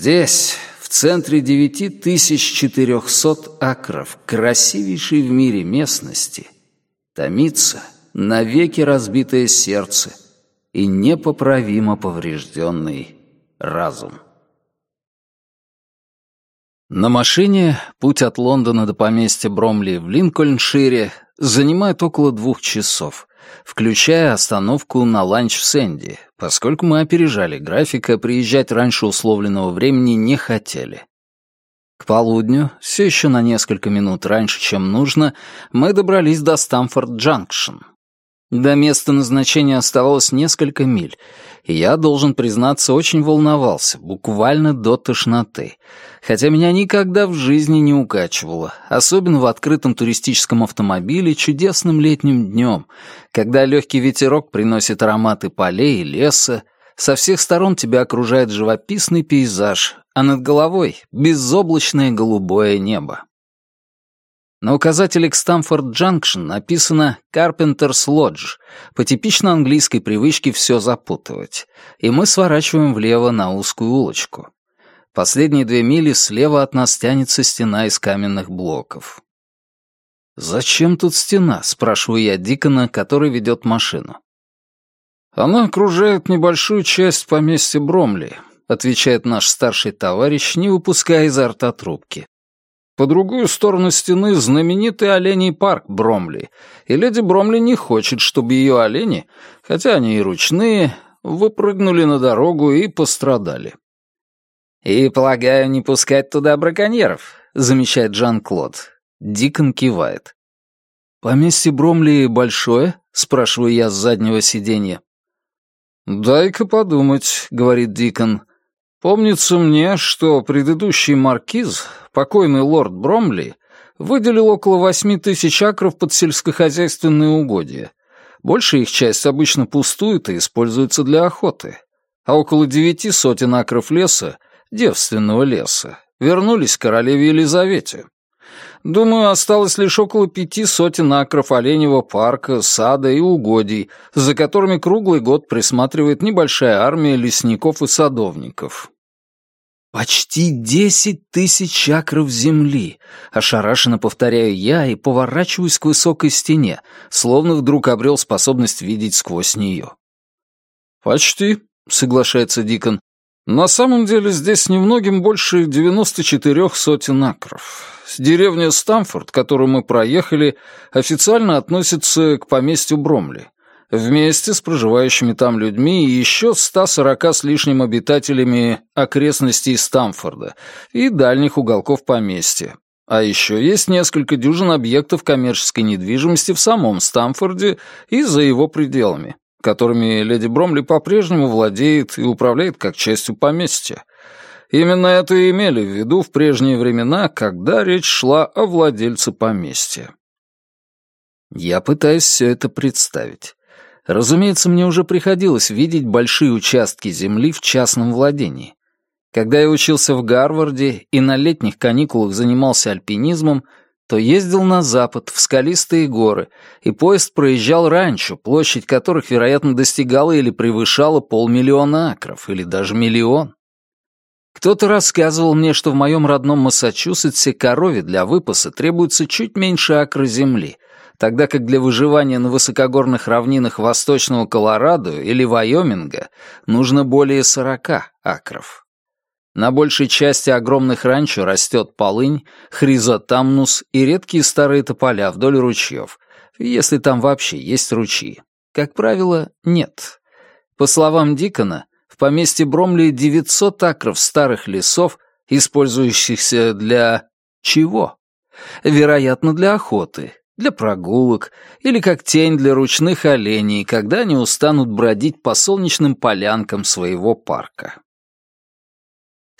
Здесь, в центре 9400 акров красивейшей в мире местности, томится навеки разбитое сердце и непоправимо поврежденный разум. На машине путь от Лондона до поместья Бромли в Линкольншире занимает около двух часов, включая остановку на ланч в Сэнди, поскольку мы опережали графика, приезжать раньше условленного времени не хотели. К полудню, все еще на несколько минут раньше, чем нужно, мы добрались до Стамфорд-Джанкшн, до места назначения оставалось несколько миль, и я, должен признаться, очень волновался, буквально до тошноты, хотя меня никогда в жизни не укачивало, особенно в открытом туристическом автомобиле чудесным летним днем, когда легкий ветерок приносит ароматы полей и леса, со всех сторон тебя окружает живописный пейзаж, а над головой — безоблачное голубое небо. На указателе к Стамфорд-Джанкшн написано «Carpenter's Lodge», по типично английской привычке все запутывать, и мы сворачиваем влево на узкую улочку. Последние две мили слева от нас тянется стена из каменных блоков. «Зачем тут стена?» — спрашиваю я Дикона, который ведет машину. «Она окружает небольшую часть поместья Бромли», — отвечает наш старший товарищ, не выпуская изо рта трубки. По другую сторону стены знаменитый оленей парк Бромли, и леди Бромли не хочет, чтобы ее олени, хотя они и ручные, выпрыгнули на дорогу и пострадали. «И, полагаю, не пускать туда браконьеров», — замечает Жан-Клод. Дикон кивает. «Поместье Бромли большое?» — спрашиваю я с заднего сиденья. «Дай-ка подумать», — говорит Дикон. Помнится мне, что предыдущий маркиз, покойный лорд Бромли, выделил около восьми тысяч акров под сельскохозяйственные угодья. Большая их часть обычно пустует и используется для охоты. А около девяти сотен акров леса, девственного леса, вернулись королеве Елизавете. Думаю, осталось лишь около пяти сотен акров оленевого парка, сада и угодий, за которыми круглый год присматривает небольшая армия лесников и садовников. «Почти десять тысяч акров земли!» — ошарашенно повторяю я и поворачиваюсь к высокой стене, словно вдруг обрел способность видеть сквозь нее. «Почти», — соглашается Дикон. «На самом деле здесь немногим больше девяносто четырех сотен акров. Деревня Стамфорд, которую мы проехали, официально относится к поместью Бромли, вместе с проживающими там людьми и еще 140 с лишним обитателями окрестностей Стамфорда и дальних уголков поместья. А еще есть несколько дюжин объектов коммерческой недвижимости в самом Стамфорде и за его пределами, которыми леди Бромли по-прежнему владеет и управляет как частью поместья. Именно это и имели в виду в прежние времена, когда речь шла о владельце поместья. Я пытаюсь все это представить. Разумеется, мне уже приходилось видеть большие участки земли в частном владении. Когда я учился в Гарварде и на летних каникулах занимался альпинизмом, то ездил на запад, в скалистые горы, и поезд проезжал ранчо, площадь которых, вероятно, достигала или превышала полмиллиона акров, или даже миллион. Кто-то рассказывал мне, что в моем родном Массачусетсе корове для выпаса требуется чуть меньше акра земли, тогда как для выживания на высокогорных равнинах Восточного Колорадо или Вайоминга нужно более 40 акров. На большей части огромных ранчо растет полынь, хризотамнус и редкие старые тополя вдоль ручьев, если там вообще есть ручьи. Как правило, нет. По словам Дикона, поместье Бромли 900 акров старых лесов, использующихся для... чего? Вероятно, для охоты, для прогулок или как тень для ручных оленей, когда они устанут бродить по солнечным полянкам своего парка.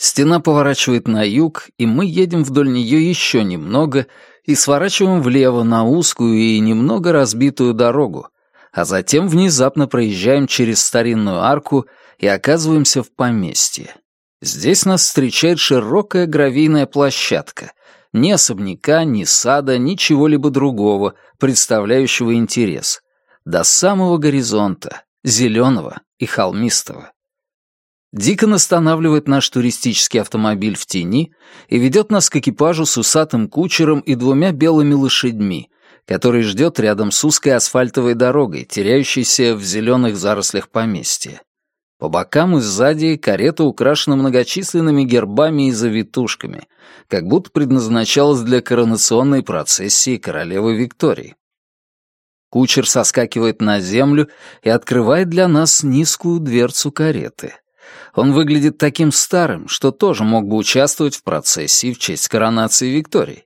Стена поворачивает на юг, и мы едем вдоль нее еще немного и сворачиваем влево на узкую и немного разбитую дорогу, а затем внезапно проезжаем через старинную арку и оказываемся в поместье. Здесь нас встречает широкая гравийная площадка. Ни особняка, ни сада, ни чего-либо другого, представляющего интерес. До самого горизонта, зеленого и холмистого. Дикон останавливает наш туристический автомобиль в тени и ведет нас к экипажу с усатым кучером и двумя белыми лошадьми, который ждет рядом с узкой асфальтовой дорогой, теряющейся в зеленых зарослях поместья. По бокам и сзади карета украшена многочисленными гербами и завитушками, как будто предназначалась для коронационной процессии королевы Виктории. Кучер соскакивает на землю и открывает для нас низкую дверцу кареты. Он выглядит таким старым, что тоже мог бы участвовать в процессии в честь коронации Виктории.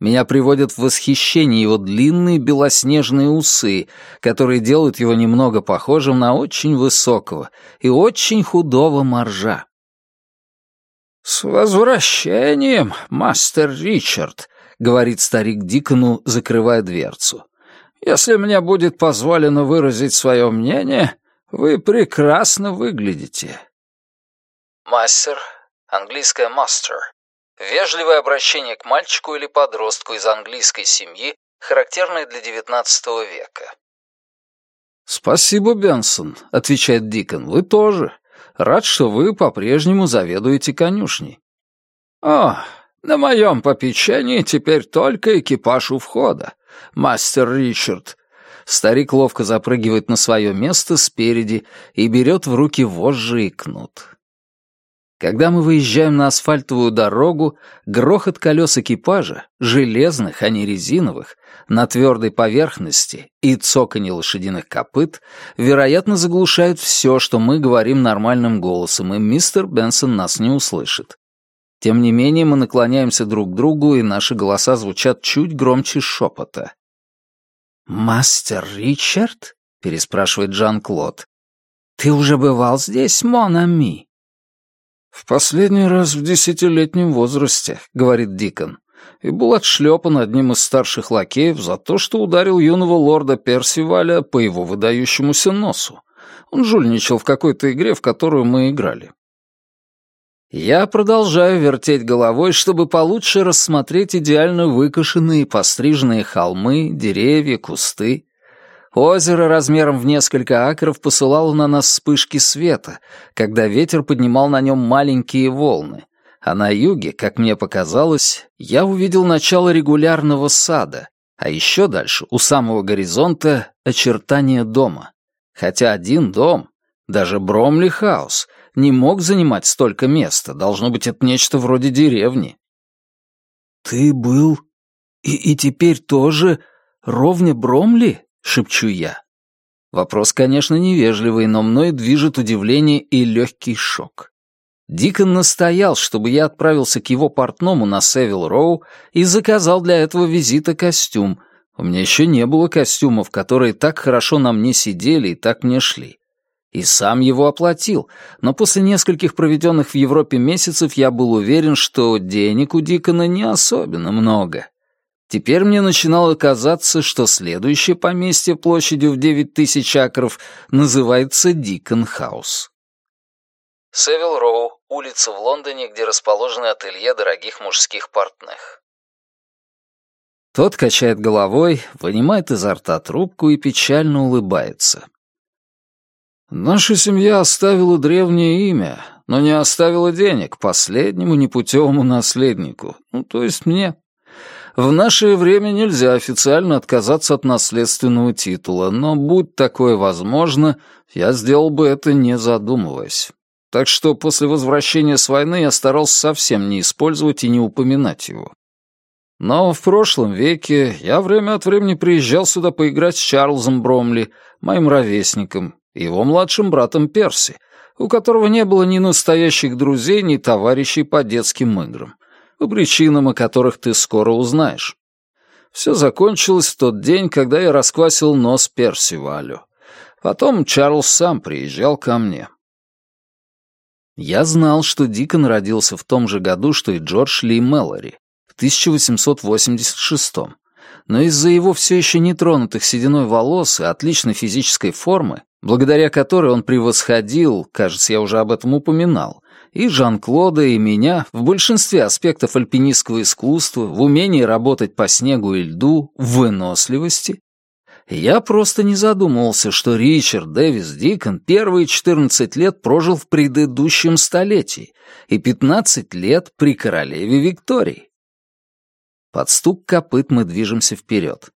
Меня приводят в восхищение его длинные белоснежные усы, которые делают его немного похожим на очень высокого и очень худого моржа. «С возвращением, мастер Ричард», — говорит старик Дикону, закрывая дверцу. «Если мне будет позволено выразить свое мнение, вы прекрасно выглядите. Мастер, английское «master». Вежливое обращение к мальчику или подростку из английской семьи, характерное для XIX века. «Спасибо, Бенсон», — отвечает Дикон. «Вы тоже. Рад, что вы по-прежнему заведуете конюшней». «О, на моем попечении теперь только экипаж у входа, мастер Ричард». Старик ловко запрыгивает на свое место спереди и берет в руки вожжи и кнут. Когда мы выезжаем на асфальтовую дорогу, грохот колес экипажа, железных, а не резиновых, на твердой поверхности и цоканье лошадиных копыт, вероятно, заглушают все, что мы говорим нормальным голосом, и мистер Бенсон нас не услышит. Тем не менее, мы наклоняемся друг к другу, и наши голоса звучат чуть громче шепота. «Мастер Ричард?» — переспрашивает Жан-Клод. «Ты уже бывал здесь, Монами?» «В последний раз в десятилетнем возрасте», — говорит Дикон, и был отшлепан одним из старших лакеев за то, что ударил юного лорда Персиваля по его выдающемуся носу. Он жульничал в какой-то игре, в которую мы играли. Я продолжаю вертеть головой, чтобы получше рассмотреть идеально выкошенные постриженные холмы, деревья, кусты. Озеро размером в несколько акров посылало на нас вспышки света, когда ветер поднимал на нем маленькие волны. А на юге, как мне показалось, я увидел начало регулярного сада, а еще дальше, у самого горизонта, очертания дома. Хотя один дом, даже Бромли Хаус, не мог занимать столько места, должно быть, это нечто вроде деревни. «Ты был и, и теперь тоже ровня Бромли?» — шепчу я. Вопрос, конечно, невежливый, но мной движет удивление и легкий шок. Дикон настоял, чтобы я отправился к его портному на Севил Роу и заказал для этого визита костюм. У меня еще не было костюмов, которые так хорошо на мне сидели и так мне шли. И сам его оплатил, но после нескольких проведенных в Европе месяцев я был уверен, что денег у Дикона не особенно много. Теперь мне начинало казаться, что следующее поместье площадью в девять тысяч акров называется Дикон Хаус. Севил Роу, улица в Лондоне, где расположены ателье дорогих мужских портных. Тот качает головой, вынимает изо рта трубку и печально улыбается. «Наша семья оставила древнее имя, но не оставила денег последнему непутевому наследнику, ну, то есть мне. В наше время нельзя официально отказаться от наследственного титула, но будь такое возможно, я сделал бы это не задумываясь. Так что после возвращения с войны я старался совсем не использовать и не упоминать его. Но в прошлом веке я время от времени приезжал сюда поиграть с Чарльзом Бромли, моим ровесником, и его младшим братом Перси, у которого не было ни настоящих друзей, ни товарищей по детским играм по причинам, о которых ты скоро узнаешь. Все закончилось в тот день, когда я расквасил нос Персивалю. Потом Чарльз сам приезжал ко мне. Я знал, что Дикон родился в том же году, что и Джордж Ли Мэллори, в 1886 но из-за его все еще нетронутых сединой волос и отличной физической формы, благодаря которой он превосходил, кажется, я уже об этом упоминал, и Жан-Клода, и меня в большинстве аспектов альпинистского искусства, в умении работать по снегу и льду, в выносливости, Я просто не задумывался, что Ричард Дэвис Дикон первые 14 лет прожил в предыдущем столетии и 15 лет при королеве Виктории. Под стук копыт мы движемся вперед.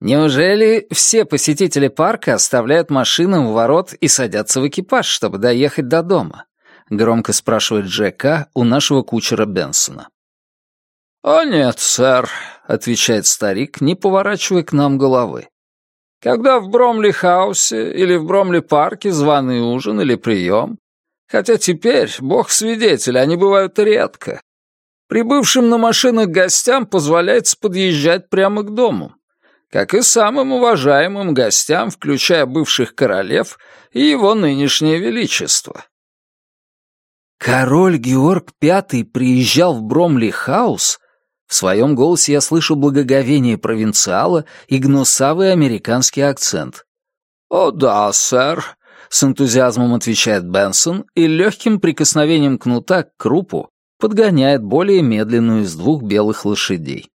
Неужели все посетители парка оставляют машину у ворот и садятся в экипаж, чтобы доехать до дома? Громко спрашивает Джека у нашего кучера Бенсона. «О нет, сэр», — отвечает старик, не поворачивая к нам головы. «Когда в Бромли-хаусе или в Бромли-парке званый ужин или прием, хотя теперь, бог свидетель, они бывают редко, прибывшим на машинах гостям позволяется подъезжать прямо к дому, как и самым уважаемым гостям, включая бывших королев и его нынешнее величество». Король Георг V приезжал в Бромли-хаус в своем голосе я слышу благоговение провинциала и гнусавый американский акцент. «О да, сэр», — с энтузиазмом отвечает Бенсон и легким прикосновением кнута к крупу подгоняет более медленную из двух белых лошадей.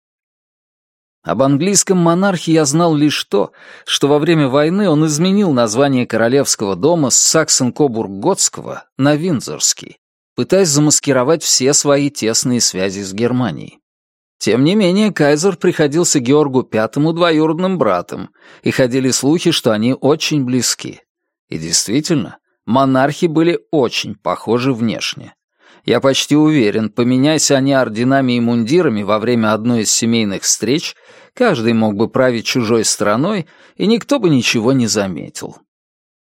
Об английском монархе я знал лишь то, что во время войны он изменил название королевского дома с Саксон-Кобург-Готского на Виндзорский, пытаясь замаскировать все свои тесные связи с Германией. Тем не менее, кайзер приходился Георгу Пятому двоюродным братом, и ходили слухи, что они очень близки. И действительно, монархи были очень похожи внешне. Я почти уверен, поменяйся они орденами и мундирами во время одной из семейных встреч, каждый мог бы править чужой страной, и никто бы ничего не заметил.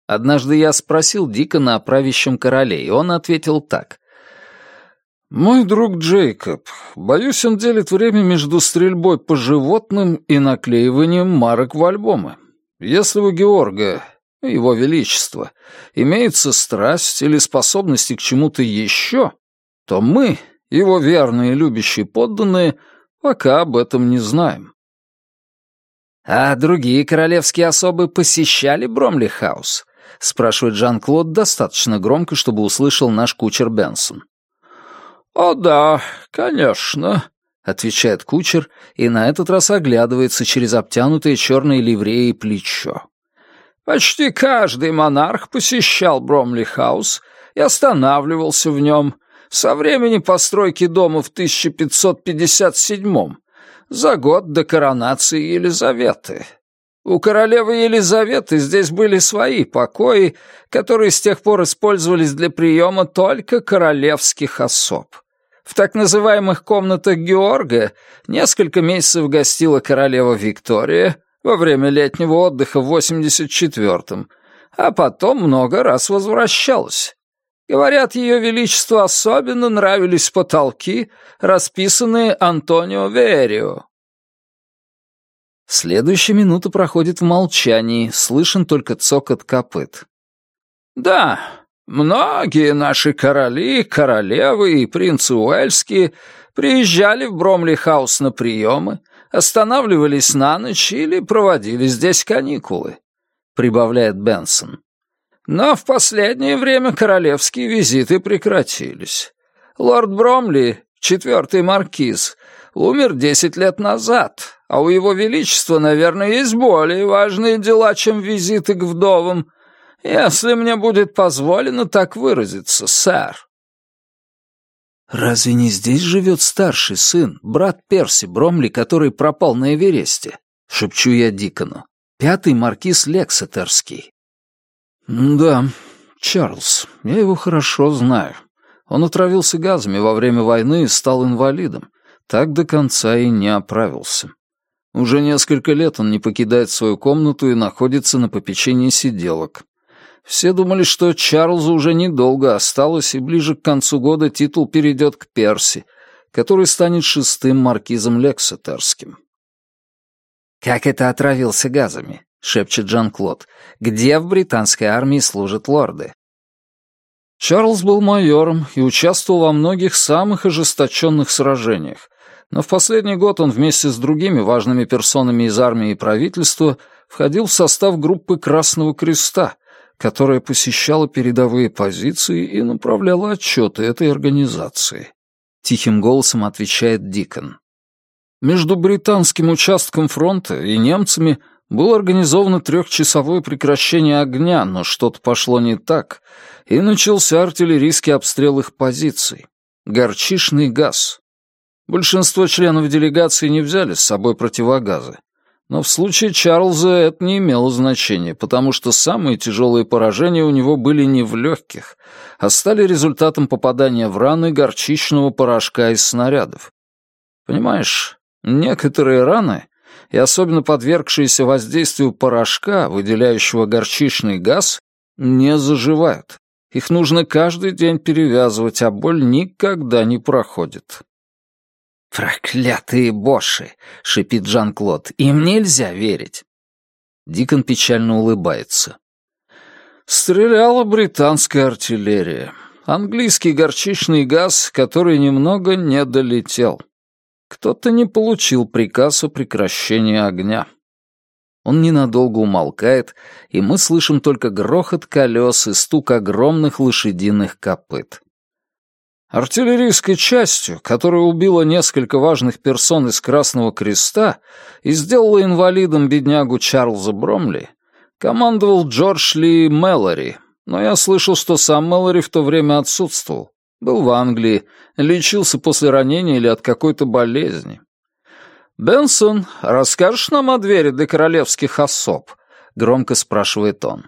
Однажды я спросил Дикона о правящем короле, и он ответил так. «Мой друг Джейкоб. Боюсь, он делит время между стрельбой по животным и наклеиванием марок в альбомы. Если у Георга, его величество, имеется страсть или способности к чему-то еще, то мы, его верные любящие подданные, пока об этом не знаем». «А другие королевские особы посещали Бромли-хаус?» — спрашивает Жан-Клод достаточно громко, чтобы услышал наш кучер Бенсон. «О да, конечно», — отвечает кучер и на этот раз оглядывается через обтянутые черной ливреей плечо. «Почти каждый монарх посещал Бромли-хаус и останавливался в нем со времени постройки дома в 1557 за год до коронации Елизаветы. У королевы Елизаветы здесь были свои покои, которые с тех пор использовались для приема только королевских особ. В так называемых комнатах Георга несколько месяцев гостила королева Виктория во время летнего отдыха в 84-м, а потом много раз возвращалась. Говорят, ее величеству особенно нравились потолки, расписанные Антонио Верио. Следующая минута проходит в молчании, слышен только цокот копыт. «Да, Многие наши короли, королевы и принцы Уэльские приезжали в Бромли-хаус на приемы, останавливались на ночь или проводили здесь каникулы», — прибавляет Бенсон. «Но в последнее время королевские визиты прекратились. Лорд Бромли, четвертый маркиз, умер десять лет назад, а у его величества, наверное, есть более важные дела, чем визиты к вдовам, если мне будет позволено так выразиться, сэр». «Разве не здесь живет старший сын, брат Перси Бромли, который пропал на Эвересте?» — шепчу я Дикону. «Пятый маркиз Лексетерский». «Да, Чарльз, я его хорошо знаю. Он отравился газами во время войны и стал инвалидом. Так до конца и не оправился. Уже несколько лет он не покидает свою комнату и находится на попечении сиделок. Все думали, что Чарльзу уже недолго осталось, и ближе к концу года титул перейдет к Перси, который станет шестым маркизом Лексетерским. «Как это отравился газами?» — шепчет Жан-Клод. «Где в британской армии служат лорды?» Чарльз был майором и участвовал во многих самых ожесточенных сражениях, но в последний год он вместе с другими важными персонами из армии и правительства входил в состав группы Красного Креста — которая посещала передовые позиции и направляла отчеты этой организации. Тихим голосом отвечает Дикон. Между британским участком фронта и немцами Было организовано трехчасовое прекращение огня, но что-то пошло не так, и начался артиллерийский обстрел их позиций. Горчишный газ. Большинство членов делегации не взяли с собой противогазы. Но в случае Чарльза это не имело значения, потому что самые тяжелые поражения у него были не в легких, а стали результатом попадания в раны горчичного порошка из снарядов. Понимаешь, некоторые раны, и особенно подвергшиеся воздействию порошка, выделяющего горчичный газ, не заживают. Их нужно каждый день перевязывать, а боль никогда не проходит. «Проклятые боши!» — шипит Жан-Клод. «Им нельзя верить!» Дикон печально улыбается. Стреляла британская артиллерия. Английский горчичный газ, который немного не долетел. Кто-то не получил приказ о прекращении огня. Он ненадолго умолкает, и мы слышим только грохот колес и стук огромных лошадиных копыт. Артиллерийской частью, которая убила несколько важных персон из Красного Креста и сделала инвалидом беднягу Чарльза Бромли, командовал Джордж Ли Мэлори, но я слышал, что сам Мэлори в то время отсутствовал. Был в Англии, лечился после ранения или от какой-то болезни. «Бенсон, расскажешь нам о двери для королевских особ?» — громко спрашивает он.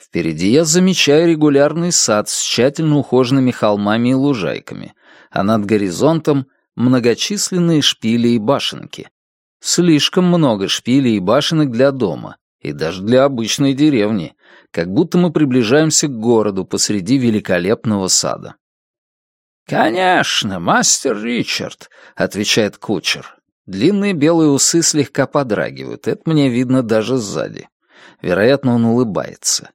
Впереди я замечаю регулярный сад с тщательно ухоженными холмами и лужайками, а над горизонтом — многочисленные шпили и башенки. Слишком много шпилей и башенок для дома, и даже для обычной деревни, как будто мы приближаемся к городу посреди великолепного сада. «Конечно, мастер Ричард», — отвечает кучер. Длинные белые усы слегка подрагивают, это мне видно даже сзади. Вероятно, он улыбается.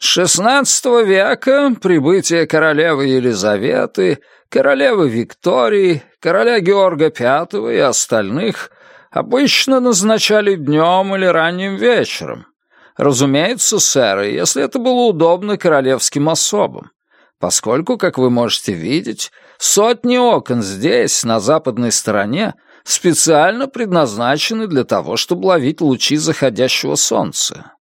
XVI века прибытие королевы Елизаветы, королевы Виктории, короля Георга V и остальных обычно назначали днем или ранним вечером. Разумеется, сэр, если это было удобно королевским особам, поскольку, как вы можете видеть, сотни окон здесь, на западной стороне, специально предназначены для того, чтобы ловить лучи заходящего солнца.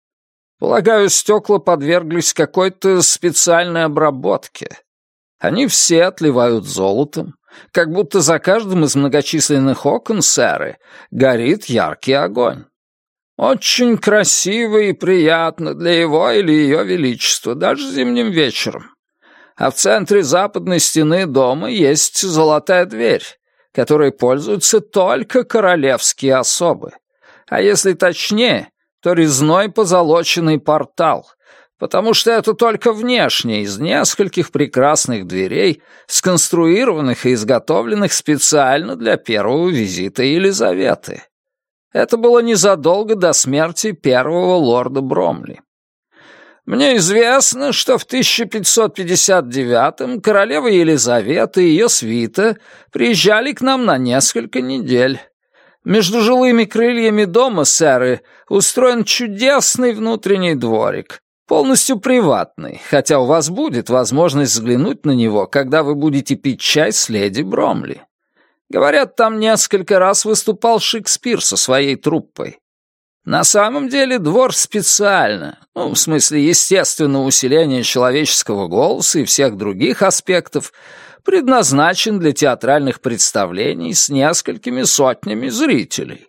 Полагаю, стекла подверглись какой-то специальной обработке. Они все отливают золотом, как будто за каждым из многочисленных окон сэры горит яркий огонь. Очень красиво и приятно для его или ее величества, даже зимним вечером. А в центре западной стены дома есть золотая дверь, которой пользуются только королевские особы. А если точнее, то резной позолоченный портал, потому что это только внешне из нескольких прекрасных дверей, сконструированных и изготовленных специально для первого визита Елизаветы. Это было незадолго до смерти первого лорда Бромли. Мне известно, что в 1559-м королева Елизавета и ее свита приезжали к нам на несколько недель. Между жилыми крыльями дома, сэры, устроен чудесный внутренний дворик, полностью приватный, хотя у вас будет возможность взглянуть на него, когда вы будете пить чай с леди Бромли. Говорят, там несколько раз выступал Шекспир со своей труппой. На самом деле двор специально, ну, в смысле естественного усиления человеческого голоса и всех других аспектов, предназначен для театральных представлений с несколькими сотнями зрителей.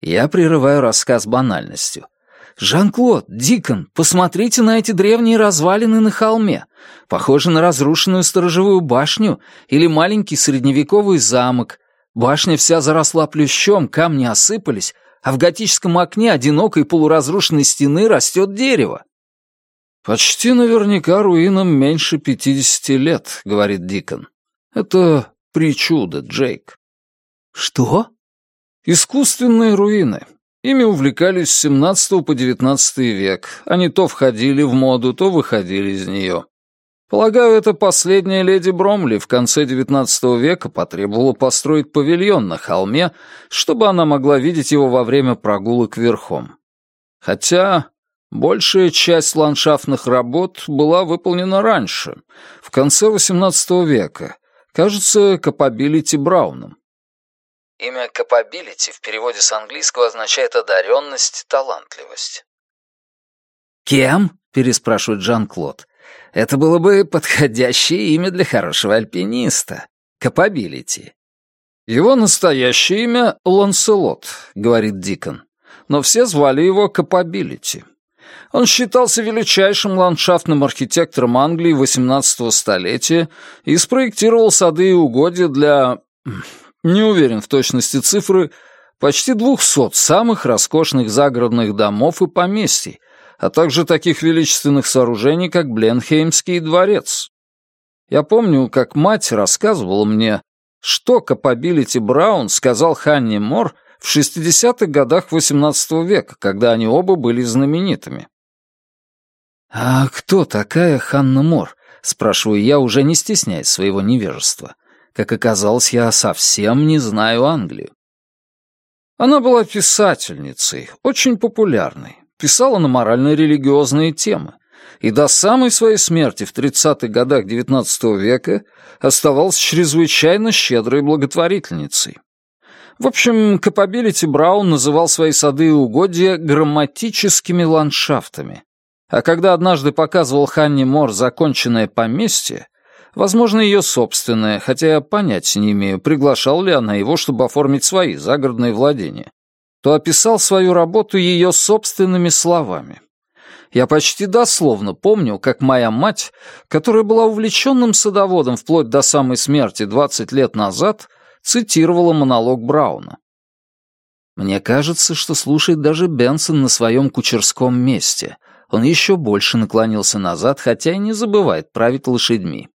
Я прерываю рассказ банальностью. «Жан-Клод, Дикон, посмотрите на эти древние развалины на холме. Похоже на разрушенную сторожевую башню или маленький средневековый замок. Башня вся заросла плющом, камни осыпались, а в готическом окне одинокой полуразрушенной стены растет дерево. «Почти наверняка руинам меньше пятидесяти лет», — говорит Дикон. «Это причуда, Джейк». «Что?» «Искусственные руины. Ими увлекались с 17 по 19 век. Они то входили в моду, то выходили из нее. Полагаю, это последняя леди Бромли в конце XIX века потребовала построить павильон на холме, чтобы она могла видеть его во время прогулок верхом. Хотя Большая часть ландшафтных работ была выполнена раньше, в конце XVIII века, кажется, Капабилити Брауном. Имя capability в переводе с английского означает одаренность, талантливость. «Кем?» — переспрашивает Жан-Клод. «Это было бы подходящее имя для хорошего альпиниста. Capability». «Его настоящее имя — Ланселот», — говорит Дикон. «Но все звали его Capability. Он считался величайшим ландшафтным архитектором Англии XVIII столетия и спроектировал сады и угодья для... не уверен в точности цифры, почти двухсот самых роскошных загородных домов и поместий, а также таких величественных сооружений, как Бленхеймский дворец. Я помню, как мать рассказывала мне, что Капабилити Браун сказал Ханни Мор в 60-х годах XVIII века, когда они оба были знаменитыми. «А кто такая Ханна Мор?» — спрашиваю я, уже не стесняясь своего невежества. Как оказалось, я совсем не знаю Англию. Она была писательницей, очень популярной, писала на морально-религиозные темы и до самой своей смерти в 30-х годах XIX века оставалась чрезвычайно щедрой благотворительницей. В общем, Капабилити Браун называл свои сады и угодья грамматическими ландшафтами. А когда однажды показывал Ханни Мор законченное поместье, возможно, ее собственное, хотя я понятия не имею, приглашал ли она его, чтобы оформить свои загородные владения, то описал свою работу ее собственными словами. Я почти дословно помню, как моя мать, которая была увлеченным садоводом вплоть до самой смерти 20 лет назад, цитировала монолог Брауна. Мне кажется, что слушает даже Бенсон на своем кучерском месте. Он еще больше наклонился назад, хотя и не забывает править лошадьми.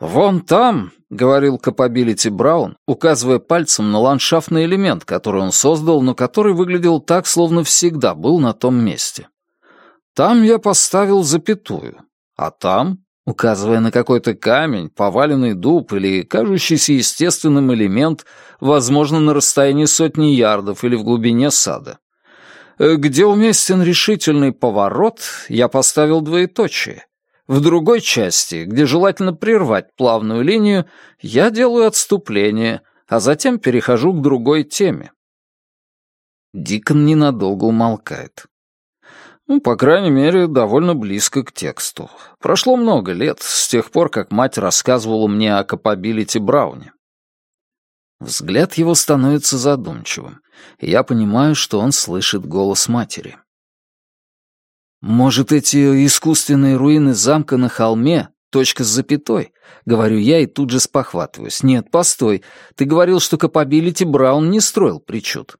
«Вон там», — говорил Капабилити Браун, указывая пальцем на ландшафтный элемент, который он создал, но который выглядел так, словно всегда был на том месте. «Там я поставил запятую, а там указывая на какой-то камень, поваленный дуб или кажущийся естественным элемент, возможно, на расстоянии сотни ярдов или в глубине сада. Э, где уместен решительный поворот, я поставил двоеточие. В другой части, где желательно прервать плавную линию, я делаю отступление, а затем перехожу к другой теме. Дикон ненадолго умолкает. Ну, по крайней мере, довольно близко к тексту. Прошло много лет, с тех пор, как мать рассказывала мне о капабилити Брауне. Взгляд его становится задумчивым, и я понимаю, что он слышит голос матери. «Может, эти искусственные руины замка на холме — точка с запятой?» — говорю я и тут же спохватываюсь. «Нет, постой, ты говорил, что капабилити Браун не строил причуд».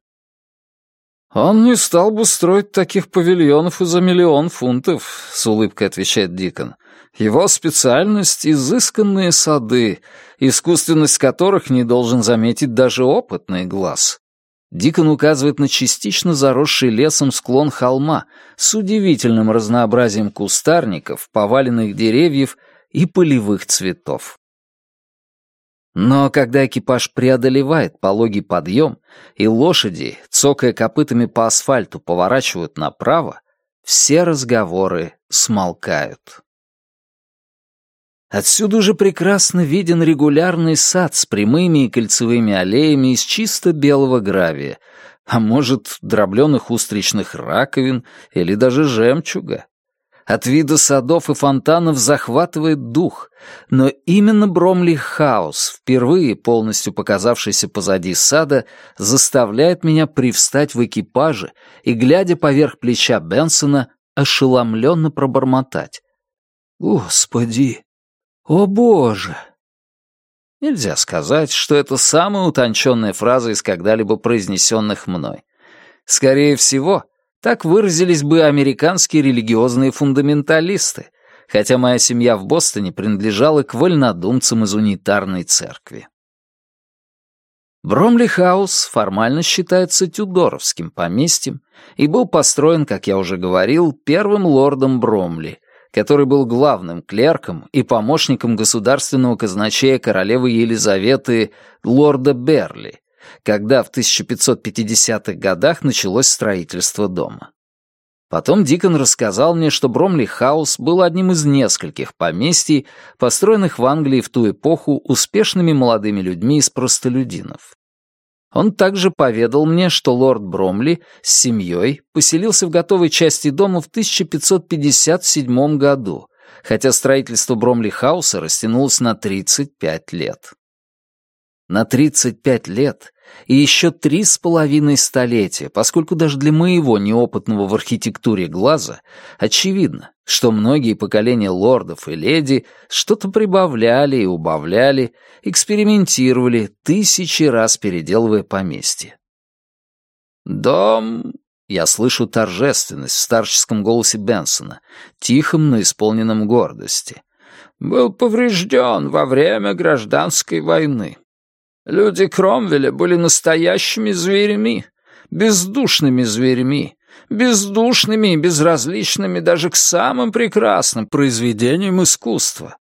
«Он не стал бы строить таких павильонов и за миллион фунтов», — с улыбкой отвечает Дикон. «Его специальность — изысканные сады, искусственность которых не должен заметить даже опытный глаз». Дикон указывает на частично заросший лесом склон холма с удивительным разнообразием кустарников, поваленных деревьев и полевых цветов. Но когда экипаж преодолевает пологий подъем, и лошади, цокая копытами по асфальту, поворачивают направо, все разговоры смолкают. Отсюда уже прекрасно виден регулярный сад с прямыми и кольцевыми аллеями из чисто белого гравия, а может, дробленых устричных раковин или даже жемчуга. От вида садов и фонтанов захватывает дух, но именно Бромли Хаус, впервые полностью показавшийся позади сада, заставляет меня привстать в экипаже и, глядя поверх плеча Бенсона, ошеломленно пробормотать. «Господи! О боже!» Нельзя сказать, что это самая утонченная фраза из когда-либо произнесенных мной. Скорее всего, так выразились бы американские религиозные фундаменталисты, хотя моя семья в Бостоне принадлежала к вольнодумцам из унитарной церкви. Бромли Хаус формально считается тюдоровским поместьем и был построен, как я уже говорил, первым лордом Бромли, который был главным клерком и помощником государственного казначея королевы Елизаветы лорда Берли, когда в 1550-х годах началось строительство дома. Потом Дикон рассказал мне, что Бромли Хаус был одним из нескольких поместий, построенных в Англии в ту эпоху успешными молодыми людьми из простолюдинов. Он также поведал мне, что лорд Бромли с семьей поселился в готовой части дома в 1557 году, хотя строительство Бромли-хауса растянулось на 35 лет. На 35 лет и еще три с половиной столетия, поскольку даже для моего неопытного в архитектуре глаза очевидно, что многие поколения лордов и леди что-то прибавляли и убавляли, экспериментировали, тысячи раз переделывая поместье. «Дом...» — я слышу торжественность в старческом голосе Бенсона, тихом, но исполненном гордости. «Был поврежден во время гражданской войны. Люди Кромвеля были настоящими зверями, бездушными зверями, бездушными и безразличными даже к самым прекрасным произведениям искусства.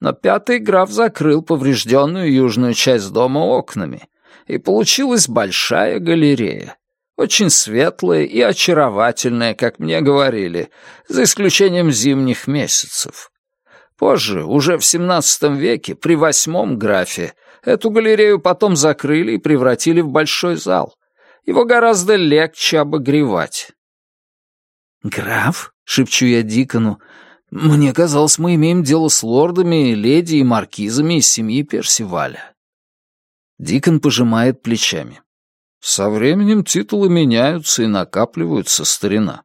Но пятый граф закрыл поврежденную южную часть дома окнами, и получилась большая галерея. Очень светлая и очаровательная, как мне говорили, за исключением зимних месяцев. Позже, уже в XVII веке, при восьмом графе, Эту галерею потом закрыли и превратили в большой зал. Его гораздо легче обогревать. «Граф?» — шепчу я Дикону. «Мне казалось, мы имеем дело с лордами, леди и маркизами из семьи Персиваля». Дикон пожимает плечами. «Со временем титулы меняются и накапливаются, старина.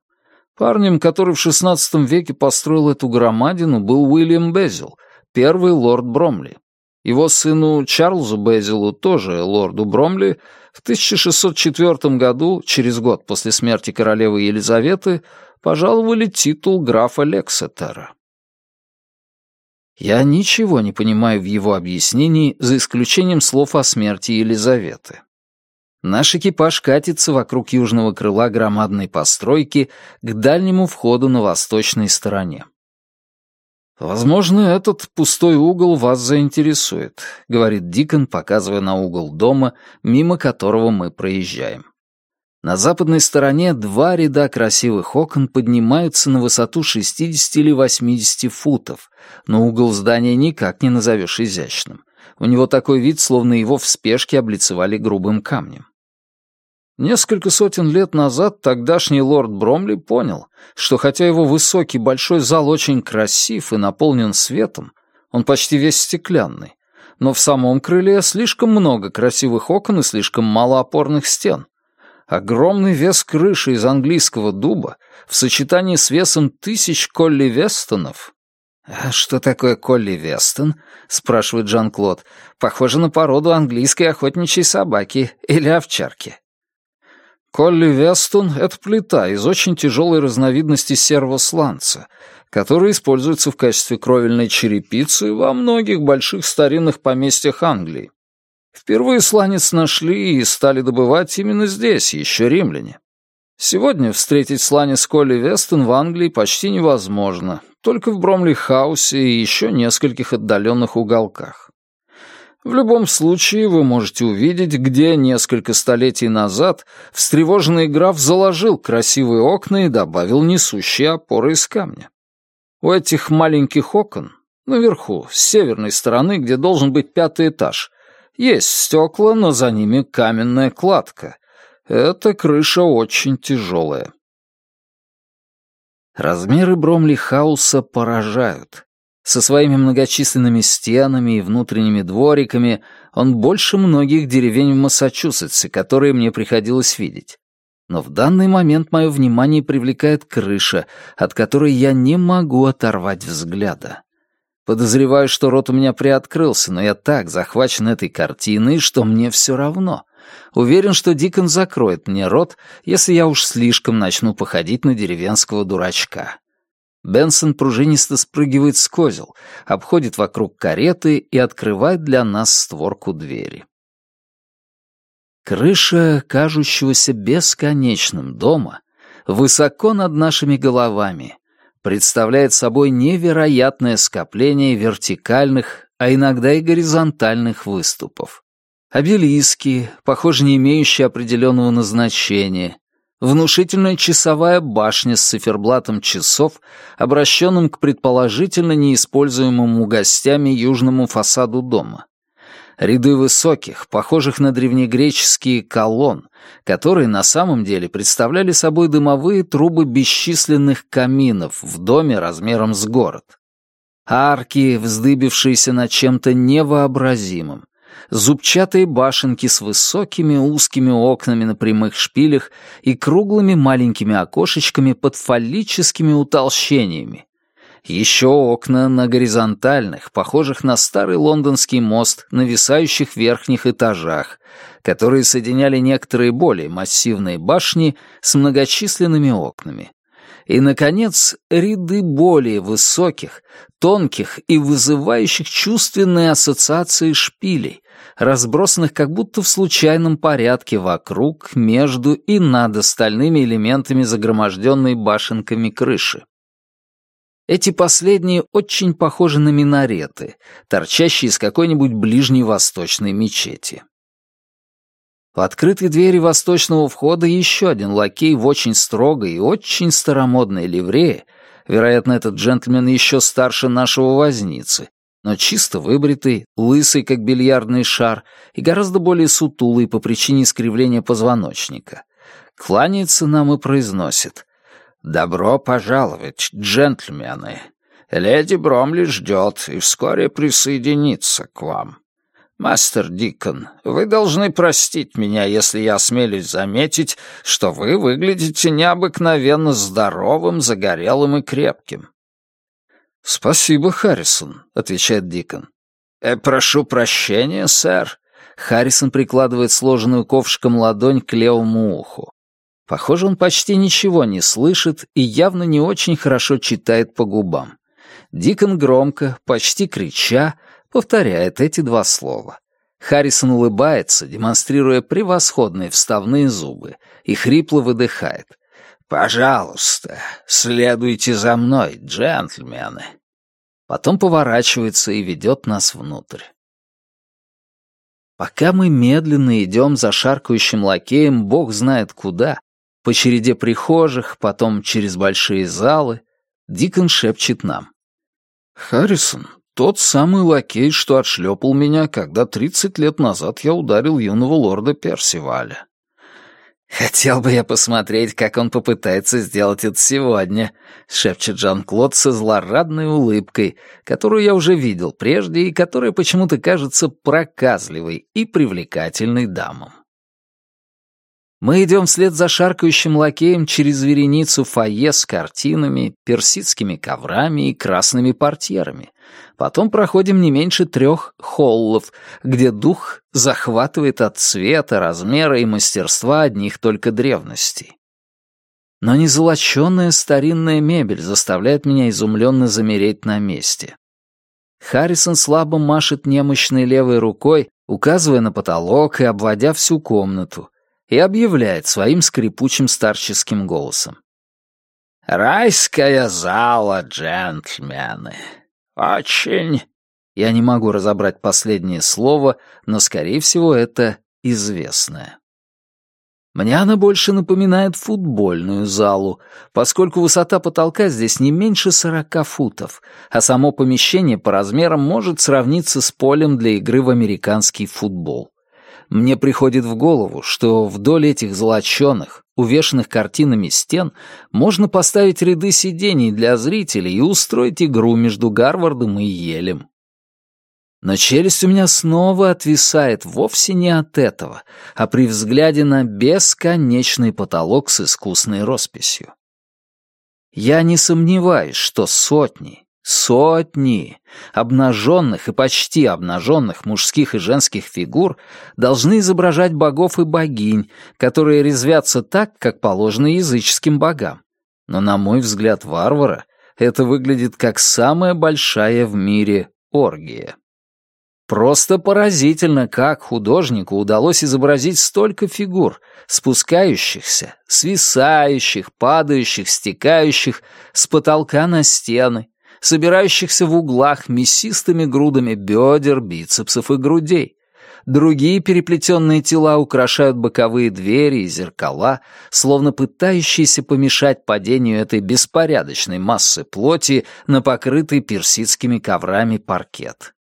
Парнем, который в XVI веке построил эту громадину, был Уильям Безил, первый лорд Бромли. Его сыну Чарльзу Безилу, тоже лорду Бромли, в 1604 году, через год после смерти королевы Елизаветы, пожаловали титул графа Лексетера. Я ничего не понимаю в его объяснении, за исключением слов о смерти Елизаветы. Наш экипаж катится вокруг южного крыла громадной постройки к дальнему входу на восточной стороне. «Возможно, этот пустой угол вас заинтересует», — говорит Дикон, показывая на угол дома, мимо которого мы проезжаем. На западной стороне два ряда красивых окон поднимаются на высоту 60 или 80 футов, но угол здания никак не назовешь изящным. У него такой вид, словно его в спешке облицевали грубым камнем. Несколько сотен лет назад тогдашний лорд Бромли понял, что хотя его высокий большой зал очень красив и наполнен светом, он почти весь стеклянный, но в самом крыле слишком много красивых окон и слишком мало опорных стен. Огромный вес крыши из английского дуба в сочетании с весом тысяч Колли Вестонов «А что такое Колли Вестон?» — спрашивает Жан-Клод. «Похоже на породу английской охотничьей собаки или овчарки». Колли Вестон — это плита из очень тяжелой разновидности сервосланца, которая используется в качестве кровельной черепицы во многих больших старинных поместьях Англии. Впервые сланец нашли и стали добывать именно здесь, еще римляне. Сегодня встретить сланец Колли Вестон в Англии почти невозможно, только в Бромли-хаусе и еще нескольких отдаленных уголках. В любом случае вы можете увидеть, где несколько столетий назад встревоженный граф заложил красивые окна и добавил несущие опоры из камня. У этих маленьких окон, наверху, с северной стороны, где должен быть пятый этаж, есть стекла, но за ними каменная кладка. Эта крыша очень тяжелая. Размеры Бромли-хауса поражают. Со своими многочисленными стенами и внутренними двориками он больше многих деревень в Массачусетсе, которые мне приходилось видеть. Но в данный момент мое внимание привлекает крыша, от которой я не могу оторвать взгляда. Подозреваю, что рот у меня приоткрылся, но я так захвачен этой картиной, что мне все равно. Уверен, что Дикон закроет мне рот, если я уж слишком начну походить на деревенского дурачка. Бенсон пружинисто спрыгивает с козел, обходит вокруг кареты и открывает для нас створку двери. Крыша кажущегося бесконечным дома высоко над нашими головами представляет собой невероятное скопление вертикальных, а иногда и горизонтальных выступов. Обелиски, похоже, не имеющие определенного назначения, внушительная часовая башня с циферблатом часов, обращенным к предположительно неиспользуемому гостями южному фасаду дома. Ряды высоких, похожих на древнегреческие колонн, которые на самом деле представляли собой дымовые трубы бесчисленных каминов в доме размером с город. Арки, вздыбившиеся над чем-то невообразимым, зубчатые башенки с высокими узкими окнами на прямых шпилях и круглыми маленькими окошечками под фаллическими утолщениями. Еще окна на горизонтальных, похожих на старый лондонский мост, нависающих верхних этажах, которые соединяли некоторые более массивные башни с многочисленными окнами. И, наконец, ряды более высоких, тонких и вызывающих чувственные ассоциации шпилей, разбросанных как будто в случайном порядке вокруг, между и над остальными элементами загроможденной башенками крыши. Эти последние очень похожи на минареты, торчащие из какой-нибудь ближней восточной мечети. В открытой двери восточного входа еще один лакей в очень строгой и очень старомодной ливрее, вероятно, этот джентльмен еще старше нашего возницы, но чисто выбритый, лысый, как бильярдный шар, и гораздо более сутулый по причине искривления позвоночника. Кланяется нам и произносит «Добро пожаловать, джентльмены! Леди Бромли ждет и вскоре присоединится к вам. Мастер Дикон, вы должны простить меня, если я осмелюсь заметить, что вы выглядите необыкновенно здоровым, загорелым и крепким. «Спасибо, Харрисон», — отвечает Дикон. «Э, «Прошу прощения, сэр». Харрисон прикладывает сложенную ковшиком ладонь к левому уху. Похоже, он почти ничего не слышит и явно не очень хорошо читает по губам. Дикон громко, почти крича, повторяет эти два слова. Харрисон улыбается, демонстрируя превосходные вставные зубы, и хрипло выдыхает. «Пожалуйста, следуйте за мной, джентльмены». Потом поворачивается и ведет нас внутрь. Пока мы медленно идем за шаркающим лакеем, бог знает куда, по череде прихожих, потом через большие залы, Дикон шепчет нам. «Харрисон, тот самый лакей, что отшлепал меня, когда тридцать лет назад я ударил юного лорда Персиваля. «Хотел бы я посмотреть, как он попытается сделать это сегодня», — шепчет Жан-Клод со злорадной улыбкой, которую я уже видел прежде и которая почему-то кажется проказливой и привлекательной дамам. Мы идем вслед за шаркающим лакеем через вереницу фойе с картинами, персидскими коврами и красными портьерами. Потом проходим не меньше трех холлов, где дух захватывает от цвета, размера и мастерства одних только древностей. Но незолоченная старинная мебель заставляет меня изумленно замереть на месте. Харрисон слабо машет немощной левой рукой, указывая на потолок и обводя всю комнату, и объявляет своим скрипучим старческим голосом. «Райская зала, джентльмены! Очень...» Я не могу разобрать последнее слово, но, скорее всего, это известное. Мне она больше напоминает футбольную залу, поскольку высота потолка здесь не меньше сорока футов, а само помещение по размерам может сравниться с полем для игры в американский футбол. Мне приходит в голову, что вдоль этих золоченых, увешанных картинами стен можно поставить ряды сидений для зрителей и устроить игру между Гарвардом и Елем. Но челюсть у меня снова отвисает вовсе не от этого, а при взгляде на бесконечный потолок с искусной росписью. Я не сомневаюсь, что сотни, Сотни обнаженных и почти обнаженных мужских и женских фигур должны изображать богов и богинь, которые резвятся так, как положено языческим богам. Но, на мой взгляд, варвара, это выглядит как самая большая в мире оргия. Просто поразительно, как художнику удалось изобразить столько фигур, спускающихся, свисающих, падающих, стекающих с потолка на стены, собирающихся в углах мясистыми грудами бедер, бицепсов и грудей. Другие переплетенные тела украшают боковые двери и зеркала, словно пытающиеся помешать падению этой беспорядочной массы плоти на покрытый персидскими коврами паркет.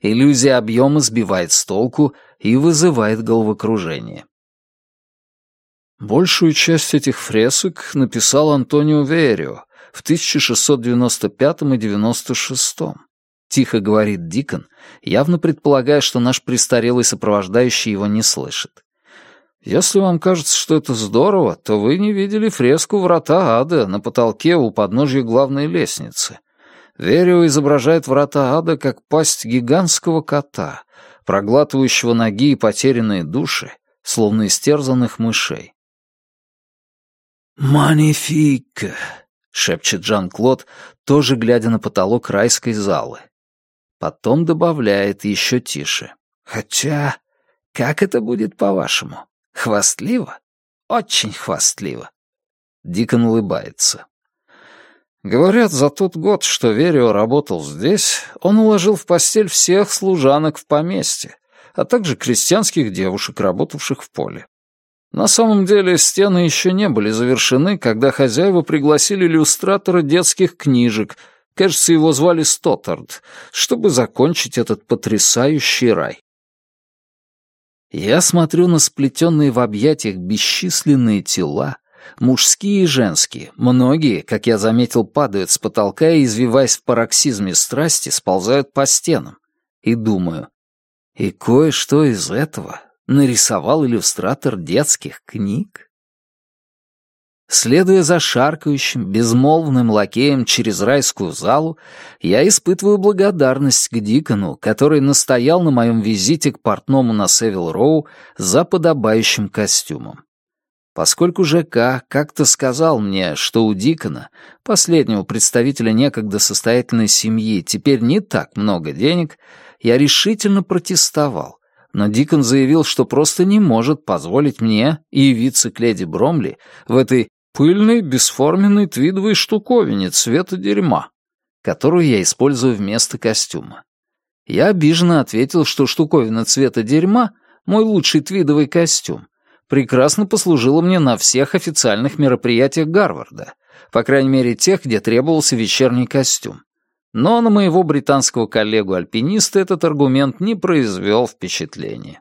Иллюзия объема сбивает с толку и вызывает головокружение. Большую часть этих фресок написал Антонио Верио в 1695 и 96. Тихо говорит Дикон, явно предполагая, что наш престарелый сопровождающий его не слышит. Если вам кажется, что это здорово, то вы не видели фреску «Врата ада» на потолке у подножья главной лестницы. Верио изображает врата ада как пасть гигантского кота, проглатывающего ноги и потерянные души, словно истерзанных мышей. «Манифик!» — шепчет Жан-Клод, тоже глядя на потолок райской залы. Потом добавляет еще тише. «Хотя, как это будет по-вашему? Хвастливо? Очень хвастливо!» Дикон улыбается. Говорят, за тот год, что Верио работал здесь, он уложил в постель всех служанок в поместье, а также крестьянских девушек, работавших в поле. На самом деле стены еще не были завершены, когда хозяева пригласили иллюстратора детских книжек, кажется, его звали Стоттард, чтобы закончить этот потрясающий рай. Я смотрю на сплетенные в объятиях бесчисленные тела, мужские и женские, многие, как я заметил, падают с потолка и, извиваясь в пароксизме страсти, сползают по стенам, и думаю, и кое-что из этого нарисовал иллюстратор детских книг? Следуя за шаркающим, безмолвным лакеем через райскую залу, я испытываю благодарность к Дикону, который настоял на моем визите к портному на Севил-Роу за подобающим костюмом. Поскольку ЖК как-то сказал мне, что у Дикона, последнего представителя некогда состоятельной семьи, теперь не так много денег, я решительно протестовал, но Дикон заявил, что просто не может позволить мне явиться к леди Бромли в этой пыльной, бесформенной твидовой штуковине цвета дерьма, которую я использую вместо костюма. Я обиженно ответил, что штуковина цвета дерьма — мой лучший твидовый костюм, прекрасно послужила мне на всех официальных мероприятиях Гарварда, по крайней мере тех, где требовался вечерний костюм. Но на моего британского коллегу-альпиниста этот аргумент не произвел впечатления.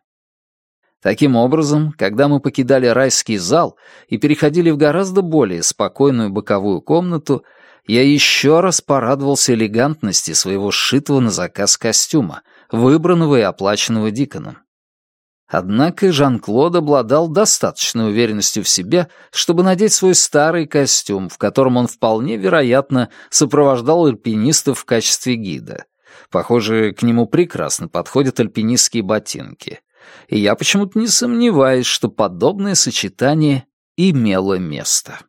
Таким образом, когда мы покидали райский зал и переходили в гораздо более спокойную боковую комнату, я еще раз порадовался элегантности своего сшитого на заказ костюма, выбранного и оплаченного Диконом. Однако Жан-Клод обладал достаточной уверенностью в себе, чтобы надеть свой старый костюм, в котором он вполне вероятно сопровождал альпинистов в качестве гида. Похоже, к нему прекрасно подходят альпинистские ботинки. И я почему-то не сомневаюсь, что подобное сочетание имело место.